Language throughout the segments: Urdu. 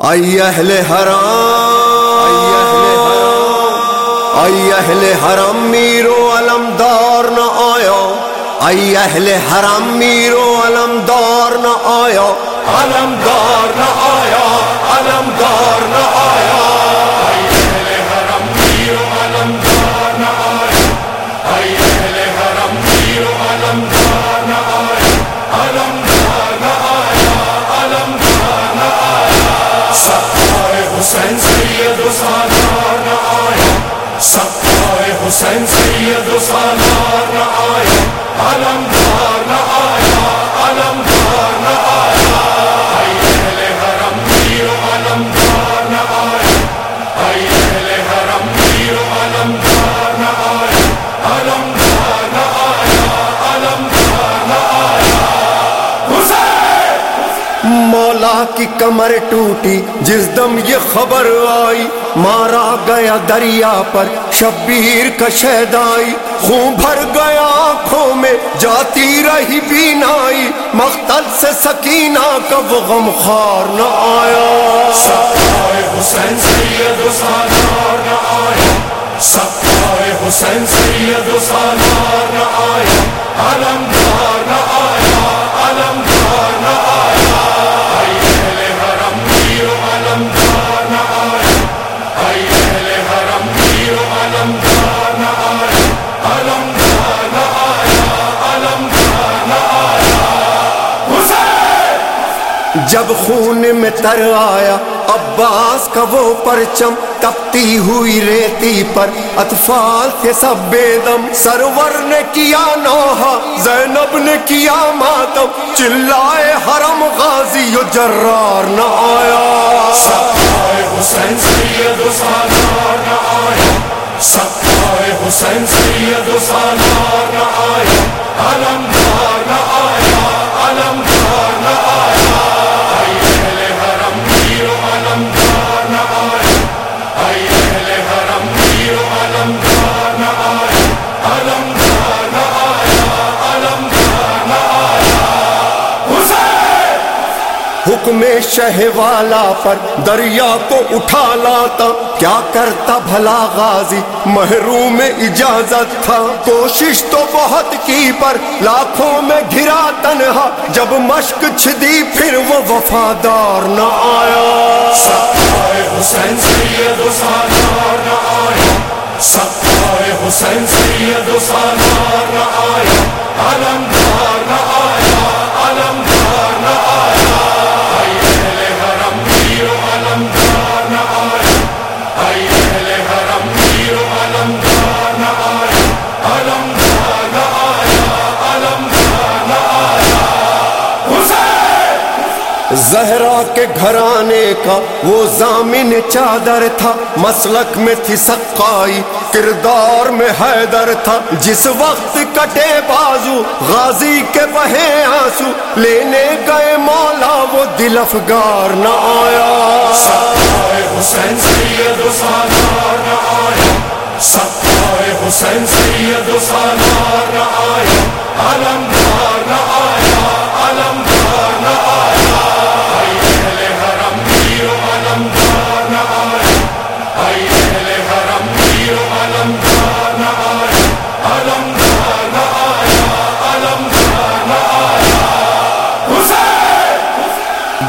آئی اہل حرام، آئی اہل حرم میرو علمدار نہ آیا، آئی اہل حرم میرو علمدار نہ آیا علمدار نہ آیا علمدار نہ آیا۔ کی کمر ٹوٹی جس دم یہ خبر آئی۔ مارا گیا دریا پر، شبیر کا شہدائی خون بھر گیا آنکھوں میں، جاتی رہی بینائی۔ مقتل سے سکینہ کا وہ غم خار نہ آیا۔ سکائے حسین سید سالار نہ آیا۔ سکائے حسین سید سالار نہ آیا۔ علمدار نہ آیا۔ علمدار جب خون میں تر آیا، عباس کا وہ پرچم تپتی ہوئی ریتی پر، اطفال تھے سب بے دم۔ سرور نے کیا نوحہ، زینب نے کیا ماتم۔ چلائے حرم غازی و جرار نہ آیا۔ سکائے حسین سید و سالار نہ آیا۔ سکائے حسین سید و سالار نہ آیا۔ حکم شہ والا پر دریا کو اٹھا لاتا۔ کیا کرتا بھلا غازی؟ محروم اجازت تھا۔ کوشش تو بہت کی پر لاکھوں میں گھرا تنہا۔ جب مشق چھدی پھر وہ وفادار نہ آیا۔ سکائے حسین سید سالار نہ آیا۔ سکائے حسین سید سالار زہرا کے گھرانے کا وہ زامن چادر تھا، مسلک میں تھی سقائی، کردار میں حیدر تھا۔ جس وقت کٹے بازو، غازی کے بہے آنسو، لینے گئے مولا، وہ دل افگار نہ آیا۔ حسین سید سالار نہ آیا۔ سکائے حسین سید سالار نہ آیا۔ علمدار نہ آیا علمدار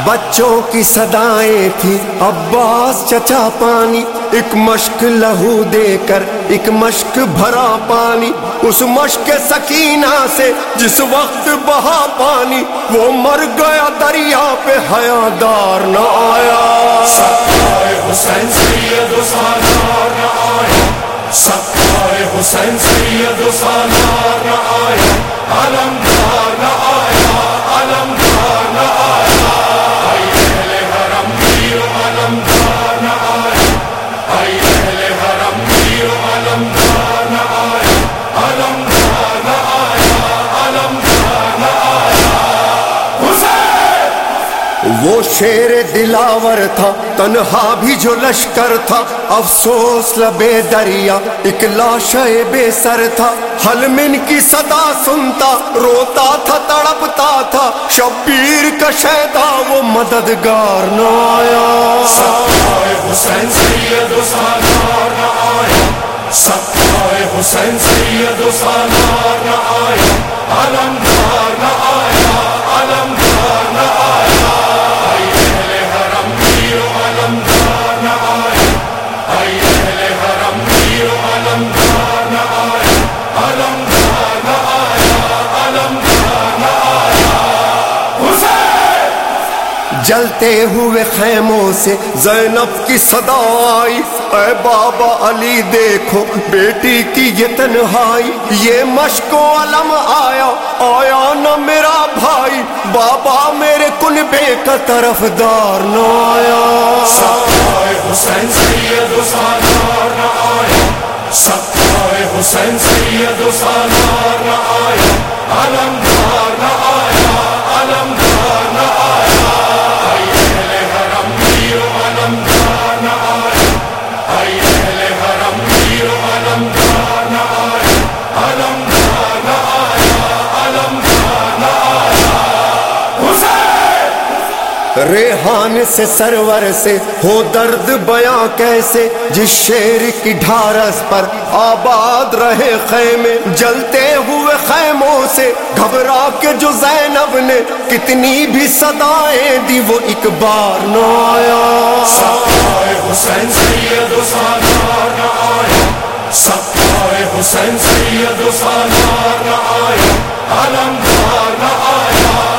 بچوں کی صدائیں تھی۔ عباس چچا پانی، ایک مشک لہو دے کر، ایک مشک بھرا پانی۔ اس مشک سکینہ سے جس وقت بہا پانی، وہ مر گیا دریا پہ، حیادار نہ آیا۔ حسین سید سالار نہ آیا سکائے حسین سید سالار نہ آیا علمدار نہ آیا۔ شیر دلاور تھا، تنہا بھی جو لشکر تھا۔ افسوس لبے دریا، ایک لاش بے سر تھا۔ حلمن کی صدا سنتا، روتا تھا، تڑپتا تھا۔ شبیر کا شیدا وہ مددگار نہ آیا۔ حسین سید و سالار نہ آیا سکائے حسین سید و سالار نہ آیا جلتے ہوئے خیموں سے زینب کی صدا آئی اے بابا علی دیکھو، بیٹی کی یہ تنہائی۔ یہ مشک و علم آیا آیا نہ میرا بھائی۔ بابا میرے کنبے کا طرف دار نہ آیا۔ سکائے حسین سید و سالار نہ آیا۔ سکائے حسین سید و سالار ریحان سے سرور سے ہو درد بیاں کیسے؟ جس شیر کی ڈھارس پر آباد رہے خیمے، جلتے ہوئے خیموں سے گھبرا کے جو زینب نے کتنی بھی صدائیں دی، وہ ایک بار نہ آیا۔ سکائے حسین سید و سالار نہ آیا سکائے حسین سید و سالار نہ آیا علمدار نہ آیا۔